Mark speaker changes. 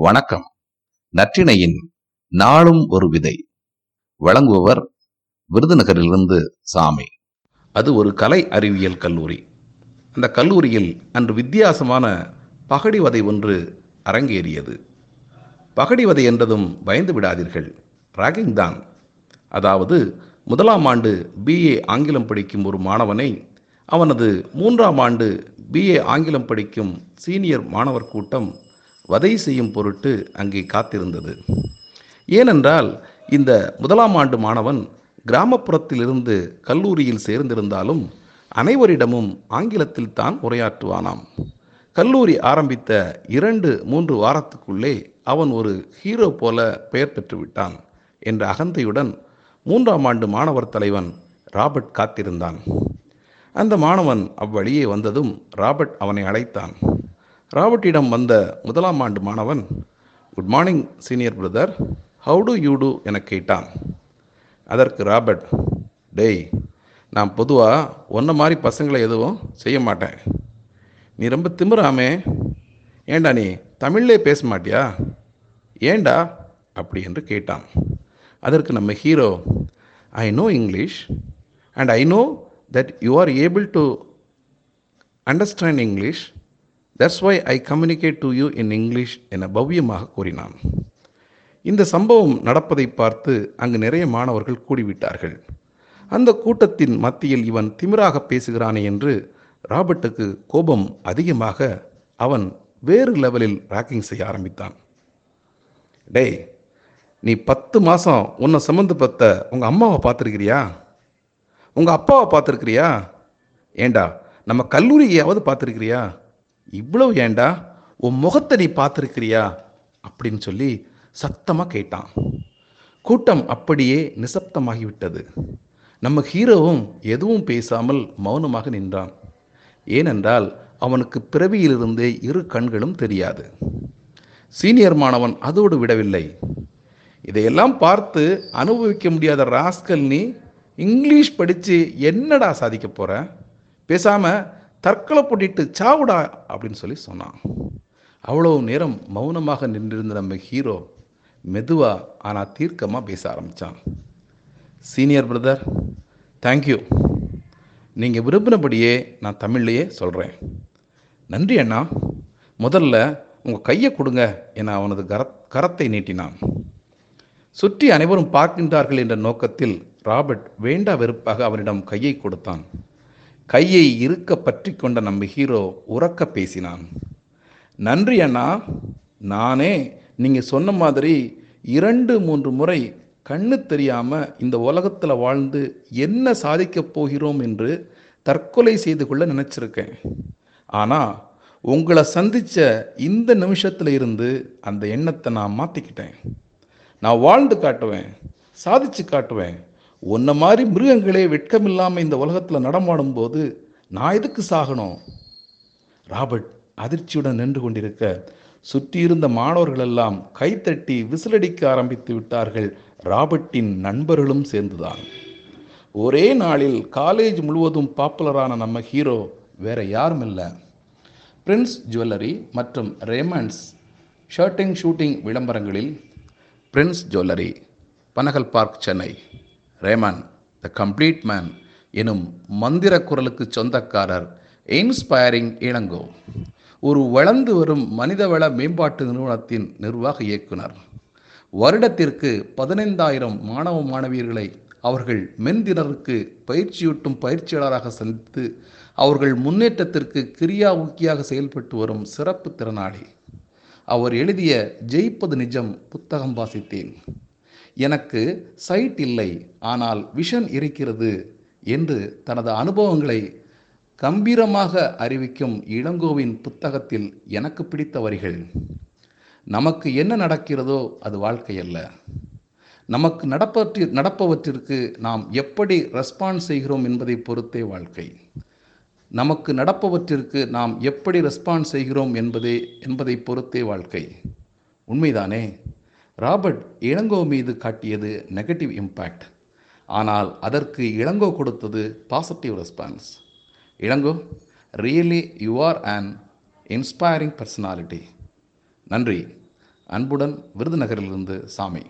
Speaker 1: வணக்கம். நற்றிணையின் நாளும் ஒரு விதை. வழங்குபவர் விருதுநகரிலிருந்து சாமி. அது ஒரு கலை அறிவியல் கல்லூரி. அந்த கல்லூரியில் அன்று வித்தியாசமான பகடிவதை ஒன்று அரங்கேறியது. பகடிவதை என்றதும் பயந்து விடாதீர்கள். ராகிங் தான். அதாவது முதலாம் ஆண்டு பிஏ ஆங்கிலம் படிக்கும் ஒரு மாணவனை அவனது மூன்றாம் ஆண்டு பிஏ ஆங்கிலம் படிக்கும் சீனியர் மாணவர் கூட்டம் வதை செய்யும் பொருட்டு அங்கே காத்திருந்தது. ஏனென்றால் இந்த முதலாம் ஆண்டு மாணவன் கிராமப்புறத்திலிருந்து கல்லூரியில் சேர்ந்திருந்தாலும் அனைவரிடமும் ஆங்கிலத்தில் தான் உரையாற்றுவானாம். கல்லூரி ஆரம்பித்த இரண்டு மூன்று வாரத்துக்குள்ளே அவன் ஒரு ஹீரோ போல பெயர் பெற்றுவிட்டான் என்ற அகந்தையுடன் மூன்றாம் ஆண்டு மாணவர் தலைவன் ராபர்ட் காத்திருந்தான். அந்த மாணவன் அவ்வழியே வந்ததும் ராபர்ட் அவனை அழைத்தான். ராபர்ட்டிடம் வந்த முதலாம் ஆண்டு மாணவன் good morning senior brother how do you do என கேட்டான். அதற்கு ராபர்ட் டேய் நான் பொதுவாக ஒன்றை மாதிரி பசங்களை எதுவும் செய்ய மாட்டேன். நீ ரொம்ப திமிராமே. ஏண்டா நீ தமிழ்லே பேச மாட்டியா? ஏண்டா? அப்படி என்று கேட்டான். அதற்கு நம்ம hero I know English and I know that you are able to understand English that's why I communicate to you in English என பவ்யமாக கூறினான். இந்த சம்பவம் நடப்பதை பார்த்து அங்கு நிறைய மாணவர்கள் கூடிவிட்டார்கள். அந்த கூட்டத்தின் மத்தியில் இவன் திமிராக பேசுகிறானே என்று ராபர்ட்டுக்கு கோபம் அதிகமாக அவன் வேறு லெவலில் ராக்கிங் செய்ய ஆரம்பித்தான். டேய் நீ பத்து மாதம் உன்னை சம்மந்து பத்த உங்கள் அம்மாவை பார்த்துருக்கிறியா? உங்கள் அப்பாவை பார்த்துருக்கிறியா? ஏண்டா நம்ம கல்லூரியையாவது பார்த்துருக்கிறியா? இவ்வளவு ஏண்டா? உன் முகத்தை நீ பார்த்துருக்கிறியா? அப்படின்னு சொல்லி சத்தமாக கேட்டான். கூட்டம் அப்படியே நிசப்தமாகிவிட்டது. நம்ம ஹீரோவும் எதுவும் பேசாமல் மௌனமாக நின்றான். ஏனென்றால் அவனுக்கு பிறவியிலிருந்தே இரு கண்களும் தெரியாது. சீனியர் மாணவன் அதோடு விடவில்லை. இதையெல்லாம் பார்த்து அனுபவிக்க முடியாத ராஸ்கல் நீ இங்கிலீஷ் படித்து என்னடா சாதிக்க போகிற பேசாமல் தற்கொலை பண்ணிட்டு சாவுடா அப்படின்னு சொல்லி சொன்னான். அவ்வளவு நேரம் மௌனமாக நின்றிருந்த நம்ம ஹீரோ மெதுவாக ஆனால் தீர்க்கமாக பேச ஆரம்பித்தான் சீனியர் பிரதர் தேங்க்யூ நீங்கள் விரும்பினபடியே நான் தமிழ்லையே சொல்கிறேன் நன்றி அண்ணா. முதல்ல உங்கள் கையை கொடுங்க என அவனது கர கரத்தை நீட்டினான். சுற்றி அனைவரும் பார்க்கின்றார்கள் என்ற நோக்கத்தில் ராபர்ட் வேண்டா வெறுப்பாக அவனிடம் கையை கொடுத்தான். கையை இருக்க பற்றி கொண்ட நம்ம ஹீரோ உறக்க பேசினான். நன்றி அண்ணா நானே நீங்கள் சொன்ன மாதிரி இரண்டு மூன்று முறை கண்ணு தெரியாமல் இந்த உலகத்தில் வாழ்ந்து என்ன சாதிக்கப் போகிறோம் என்று தற்கொலை செய்து கொள்ள நினச்சிருக்கேன். ஆனால் உங்களை சந்தித்த இந்த நிமிஷத்தில் இருந்து அந்த எண்ணத்தை நான் மாற்றிக்கிட்டேன் நான் வாழ்ந்து காட்டுவேன் சாதிச்சு காட்டுவேன் உன்ன மாதிரி மிருகங்களே வெட்கமில்லாமல் இந்த உலகத்தில் நடமாடும் போது நான் எதுக்கு சாகணும்? ராபர்ட் அதிர்ச்சியுடன் நின்று கொண்டிருக்க சுற்றியிருந்த மாணவர்கள் எல்லாம் கைத்தட்டி விசிலடிக்க ஆரம்பித்து விட்டார்கள். ராபர்ட்டின் நண்பர்களும் சேர்ந்துதான். ஒரே நாளில் காலேஜ் முழுவதும் பாப்புலரான நம்ம ஹீரோ வேற யாரும் இல்லை பிரின்ஸ் ஜுவல்லரி மற்றும் ரேமண்ட்ஸ் ஷர்ட்டிங் ஷூட்டிங் விளம்பரங்களில் Prince jewellery Panagal park Chennai. Raymond the complete man எனும் மந்திர குரலுக்கு சொந்தக்காரர் இன்ஸ்பயரிங் இளங்கோ. ஒரு வளர்ந்து வரும் மனிதவள மேம்பாட்டு நிறுவனத்தின் நிர்வாக இயக்குனர். வருடத்திற்கு பதினைந்தாயிரம் மாணவ மாணவியர்களை அவர்கள் மென்திறருக்கு பயிற்சியூட்டும் பயிற்சியாளராக சந்தித்து அவர்கள் முன்னேற்றத்திற்கு கிரியா ஊக்கியாக செயல்பட்டு வரும் சிறப்பு திறனாளி. அவர் எழுதிய ஜெயிப்பது நிஜம் புத்தகம் வாசித்தேன். எனக்கு சைட் இல்லை ஆனால் விஷன் இருக்கிறது என்று தனது அனுபவங்களை கம்பீரமாக அறிவிக்கும் இளங்கோவின் புத்தகத்தில் எனக்கு பிடித்த வரிகள் நமக்கு என்ன நடக்கிறதோ அது வாழ்க்கையல்ல நமக்கு நடப்பற்றி நடப்பவற்றிற்கு நாம் எப்படி ரெஸ்பான்ஸ் செய்கிறோம் என்பதை பொறுத்தே வாழ்க்கை. நமக்கு நடப்பவற்றிற்கு நாம் எப்படி ரெஸ்பான்ஸ் செய்கிறோம் என்பதே என்பதை பொறுத்தே வாழ்க்கை. உண்மைதானே? ராபர்ட் இளங்கோ மீது காட்டியது நெகட்டிவ் இம்பேக்ட் ஆனால் அதற்கு இளங்கோ கொடுத்தது positive response Ilango really you are an inspiring personality நன்றி. அன்புடன் விருதுநகரிலிருந்து சாமி.